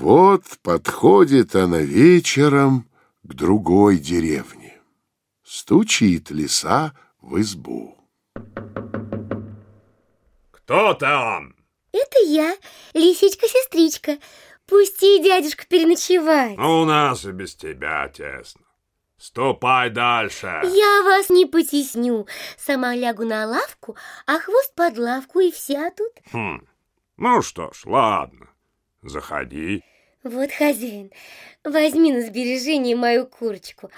Вот подходит она вечером к другой деревне. Стучит лиса в избу. Кто там? Это я, лисичка-сестричка. Пусти дядюшка переночевать. У нас и без тебя тесно. Ступай дальше. Я вас не потесню. Сама лягу на лавку, а хвост под лавку и вся тут. Хм. Ну что ж, ладно. Заходи. Вот, хозяин, возьми на сбережение мою курочку,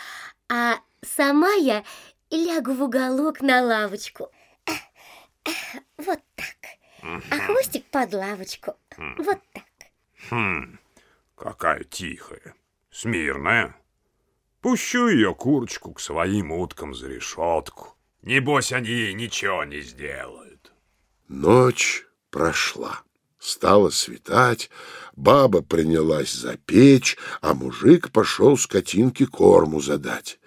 а сама я лягу в уголок на лавочку. Вот так. А хвостик под лавочку. Вот так. Хм, какая тихая, смирная. Пущу ее курочку к своим уткам за решетку. Небось, они ей ничего не сделают. Ночь прошла. Стало светать, баба принялась за печь, а мужик пошел скотинке корму задать.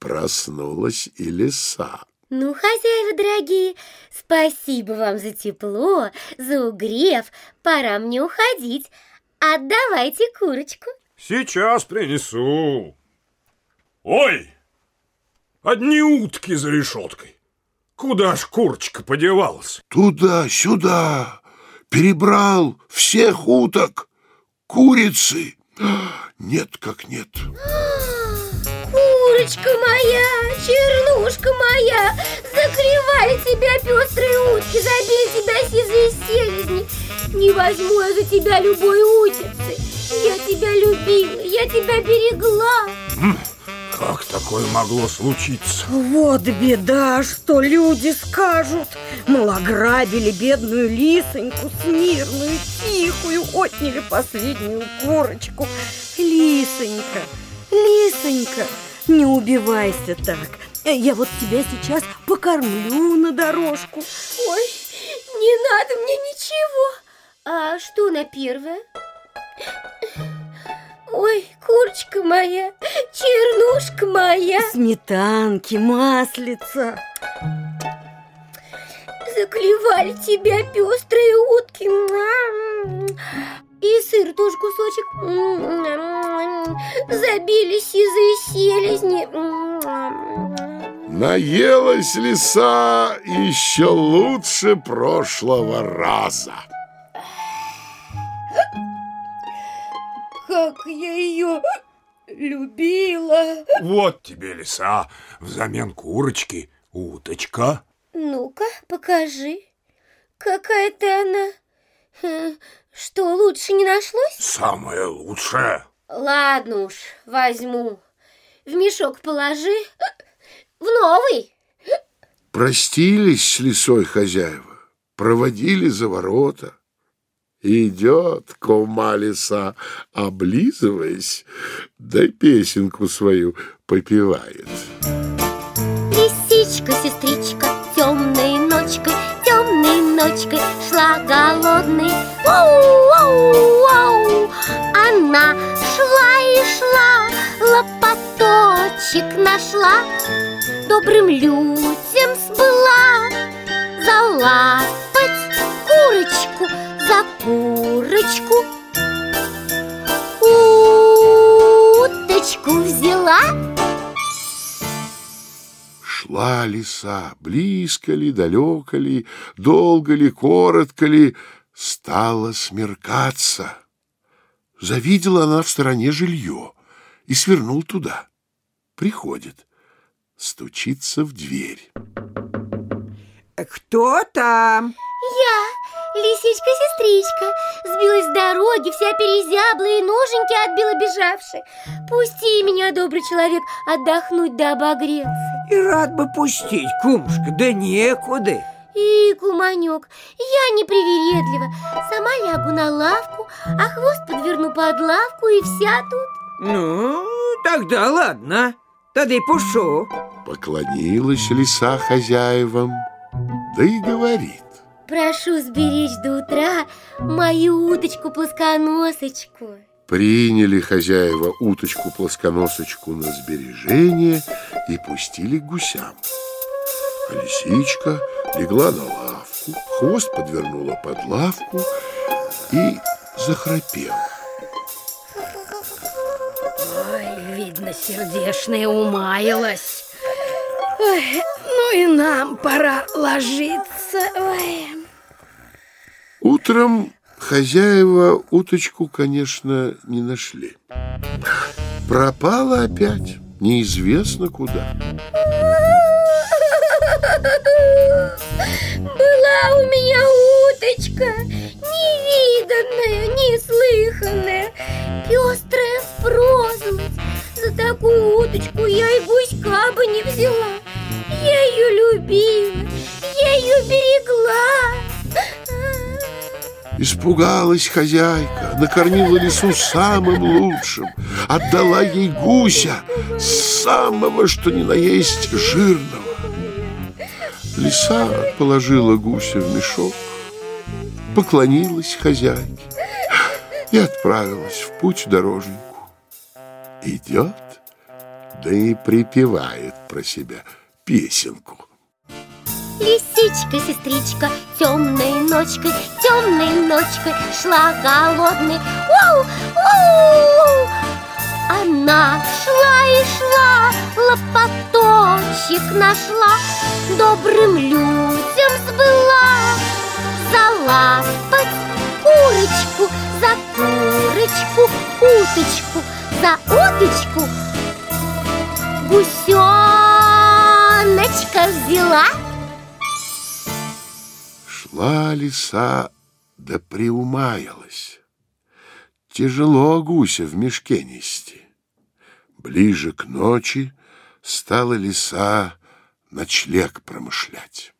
Проснулась и лиса. Ну, хозяева дорогие, спасибо вам за тепло, за угрев. Пора мне уходить. Отдавайте курочку. Сейчас принесу. Ой, одни утки за решеткой. Куда ж курочка подевалась? Туда-сюда перебрал всех уток, курицы. Нет как нет. Курочка моя, чернушка моя, Заклевали тебя пестрые утки, Забили тебя сизые селезни. Не возьму я за тебя любой утицы. Я тебя любила, я тебя берегла. Как такое могло случиться? Вот беда, что люди скажут. Мол, ограбили бедную лисоньку, смирную, тихую, отняли последнюю курочку. Лисонька, лисонька, не убивайся так. Я вот тебя сейчас покормлю на дорожку. Ой, не надо мне ничего. А что на первое? Ой, курочка моя, чернушка моя. Сметанки, маслица. Заклевали тебя пестрые утки. И сыр тоже кусочек. Забили сизые селезни. Наелась лиса еще лучше прошлого раза. Как я ее любила Вот тебе лиса, взамен курочки уточка. Ну-ка, покажи Какая-то она Хм, Что, лучше не нашлось? Самое лучшее. Ладно уж, возьму В мешок положи В новый Простились с лисой хозяева, проводили за ворота. Идет кума лиса, облизываясь, да песенку свою попивает. Лисичка, сестричка, темной ночкой, темной ночкой шла голодной. Оу-оу-оу. Она шла и шла, лопаточек нашла, добрым людям сбыла залапать курочку за курочку. Уточку взяла. Шла лиса, близко ли, далеко ли, долго ли, коротко ли, стала смеркаться. Завидела она в стороне жилье и свернул туда. Приходит, стучится в дверь. Кто там? Я, лисичка-сестричка, сбилась с дороги, вся перезябла и ноженьки отбила бежавши. Пусти меня, добрый человек, отдохнуть да обогреться. И рад бы пустить, кумушка, да некуда. И, куманек, я непривередлива, сама лягу на лавку, а хвост подверну под лавку и вся тут. Ну, тогда ладно, тогда и пушу. Поклонилась лиса хозяевам, да и говорит. Прошу сберечь до утра мою уточку-плосконосочку. Приняли хозяева уточку-плосконосочку на сбережение и пустили к гусям. А лисичка легла на лавку, хвост подвернула под лавку и захрапела. Ой, видно, сердешная умаялась. Ой, ну и нам пора ложиться. Ой. Утром хозяева уточку, конечно, не нашли. Пропала опять, неизвестно куда. Испугалась хозяйка, накормила лису самым лучшим, отдала ей гуся, самого что ни на есть жирного. Лиса положила гуся в мешок, поклонилась хозяйке и отправилась в путь дороженьку. Идет, да и припевает про себя песенку. Лисичка, сестричка, темной ночкой, темной ночкой шла голодной. Оу, оу! Она шла и шла, лопаточек нашла, добрым людям сбыла. Залапать курочку, за курочку, уточку, за уточку, гусеночка взяла. Шла лиса, да приумаялась. Тяжело гуся в мешке нести. Ближе к ночи стала лиса ночлег промышлять.